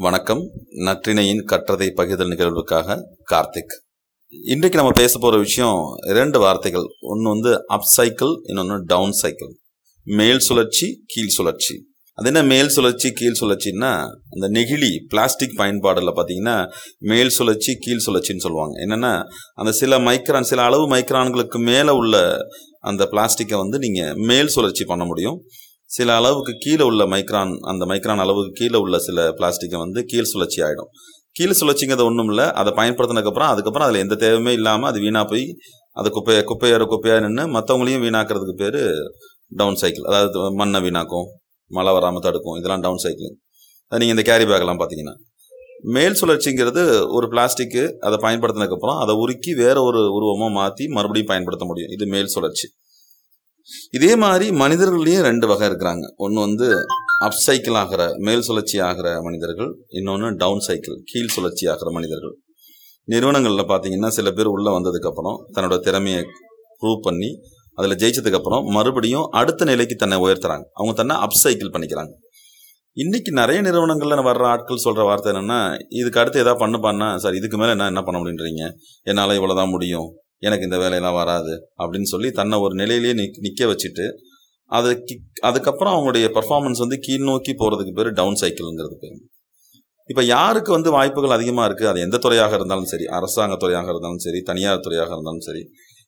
வணக்கம். நற்றினையின் கற்றதை பகிர்தல் நிகழ்வுக்காக கார்த்திக். இன்றைக்கு நம்ம பேச போற விஷயம் இரண்டு வார்த்தைகள். ஒன்று வந்து அப் சைக்கிள் இன்னொன்று டவுன் சைக்கிள் மேல் சுழற்சி கீழ் சுழற்சி. அது என்ன மேல் சுழற்சி கீழ் சுழற்சின்னா அந்த நெகிழி பிளாஸ்டிக் பயன்பாடில் பார்த்தீங்கன்னா மேல் சுழற்சி கீழ் சுழற்சின்னு சொல்லுவாங்க. என்னென்னா அந்த சில மைக்ரான் சில அளவு மைக்ரான்களுக்கு மேலே உள்ள அந்த பிளாஸ்டிக்கை வந்து நீங்கள் மேல் சுழற்சி பண்ண முடியும். சில அளவுக்கு கீழே உள்ள மைக்ரான் அந்த மைக்ரான் அளவுக்கு கீழே உள்ள சில பிளாஸ்டிக்கை வந்து கீழ் சுழற்சி ஆகிடும் கீழ் சுழற்சிங்கிறது ஒன்றும் இல்லை. அதை பயன்படுத்தினதுக்கப்புறம் அதுக்கப்புறம் அதில் எந்த தேவையுமே இல்லாமல் அது வீணாக போய் அது குப்பையை குப்பையோட குப்பையாக நின்று மற்றவங்களையும் வீணாக்கிறதுக்கு பேர் டவுன் சைக்கிள் அதாவது மண்ணை வீணாக்கும் மழை வராமல் தடுக்கும். இதெல்லாம் டவுன் சைக்கிளிங் அது நீங்கள் இந்த கேரி பேக்கெல்லாம் பார்த்தீங்கன்னா. மேல் சுழற்சிங்கிறது ஒரு பிளாஸ்டிக்கு அதை பயன்படுத்தினதுக்கப்புறம் அதை உருக்கி வேற ஒரு உருவமாக மாற்றி மறுபடியும் பயன்படுத்த முடியும். இது மேல் சுழற்சி. இதே மாதிரி மனிதர்கள்லேயும் ரெண்டு வகை இருக்கிறாங்க. ஒன்று வந்து அப் சைக்கிள் ஆகிற மேல் சுழற்சி ஆகிற மனிதர்கள் இன்னொன்று டவுன் சைக்கிள் கீழ் சுழற்சி ஆகிற மனிதர்கள். நிறுவனங்களில் பார்த்தீங்கன்னா சில பேர் உள்ளே வந்ததுக்கப்புறம் தன்னோட திறமையை ப்ரூவ் பண்ணி அதில் ஜெயிச்சதுக்கப்புறம் மறுபடியும் அடுத்த நிலைக்கு தன்னை உயர்த்துறாங்க. அவங்க தன்னை அப் சைக்கிள் பண்ணிக்கிறாங்க. இன்னைக்கு நிறைய நிறுவனங்கள்ல வர்ற ஆட்கள் சொல்ற வார்த்தை என்னன்னா இதுக்கு அடுத்து எதாவது பண்ணுப்பான்னா சார் இதுக்கு மேலே என்ன என்ன பண்ண முடியுன்றீங்க? என்னால் இவ்வளவுதான் முடியும். எனக்கு இந்த வேலையெல்லாம் வராது அப்படின்னு சொல்லி தன்னை ஒரு நிலையிலேயே நிக் நிற்க வச்சுட்டு அது கிக் அதுக்கப்புறம் அவங்களுடைய பர்ஃபார்மன்ஸ் வந்து கீழ் நோக்கி போகிறதுக்கு பேர் டவுன் சைக்கிள்ங்கிறது பேர். இப்போ யாருக்கு வந்து வாய்ப்புகள் அதிகமாக இருக்குது அது எந்த துறையாக இருந்தாலும் சரி அரசாங்க துறையாக இருந்தாலும் சரி தனியார் துறையாக இருந்தாலும் சரி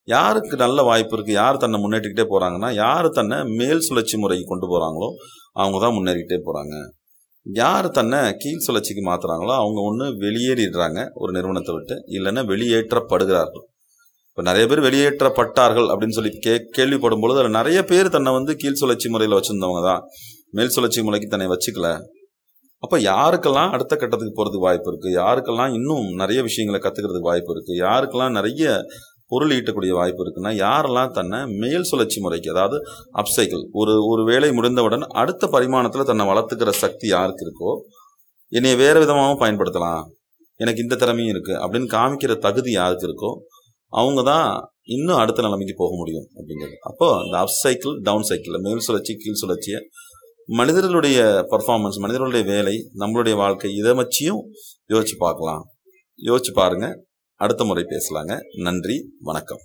யாருக்கு நல்ல வாய்ப்பு இருக்குது யார் தன்னை முன்னேற்றிக்கிட்டே போகிறாங்கன்னா யார் தன்னை மேல் சுழற்சி முறைக்கு கொண்டு போகிறாங்களோ அவங்க தான் முன்னேறிக்கிட்டே போகிறாங்க யார் தன்னை கீழ் சுழற்சிக்கு மாற்றுறாங்களோ அவங்க ஒன்று வெளியேறிடுறாங்க ஒரு நிறுவனத்தை விட்டு இல்லைன்னா வெளியேற்றப்படுகிறார்கள். இப்போ நிறைய பேர் வெளியேற்றப்பட்டார்கள் அப்படின்னு சொல்லி கே கேள்விப்படும் பொழுது அதில் நிறைய பேர் தன்னை வந்து கீழ் சுழற்சி முறையில் வச்சுருந்தவங்க தான். மேல் சுழற்சி முறைக்கு தன்னை வச்சுக்கல. அப்போ யாருக்கெல்லாம் அடுத்த கட்டத்துக்கு போகிறதுக்கு வாய்ப்பு இருக்குது யாருக்கெல்லாம் இன்னும் நிறைய விஷயங்களை கற்றுக்கிறதுக்கு வாய்ப்பு இருக்குது யாருக்கெல்லாம் நிறைய பொருள் ஈட்டக்கூடிய வாய்ப்பு இருக்குன்னா யாரெல்லாம் தன்னை மேல் சுழற்சி முறைக்கு அதாவது அப்சைக்கிள் ஒரு ஒரு வேலை முடிந்தவுடன் அடுத்த பரிமாணத்தில் தன்னை வளர்த்துக்கிற சக்தி யாருக்கு இருக்கோ என்னை வேறு விதமாகவும் பயன்படுத்தலாம். எனக்கு இந்த திறமையும் இருக்குது அப்படின்னு காமிக்கிற தகுதி யாருக்கு இருக்கோ அவங்க தான் இன்னும் அடுத்த நிலைமைக்கு போக முடியும் அப்படிங்கிறது. அப்போ இந்த அப் சைக்கிள் டவுன் சைக்கிள் மேல் சுழற்சி கீழ் சுழற்சியை மனிதர்களுடைய பர்ஃபார்மன்ஸ் மனிதர்களுடைய வேலை நம்மளுடைய வாழ்க்கை இதை வச்சியும் யோசிச்சு பார்க்கலாம். யோசிச்சு பாருங்க. அடுத்த முறை பேசலாங்க. நன்றி வணக்கம்.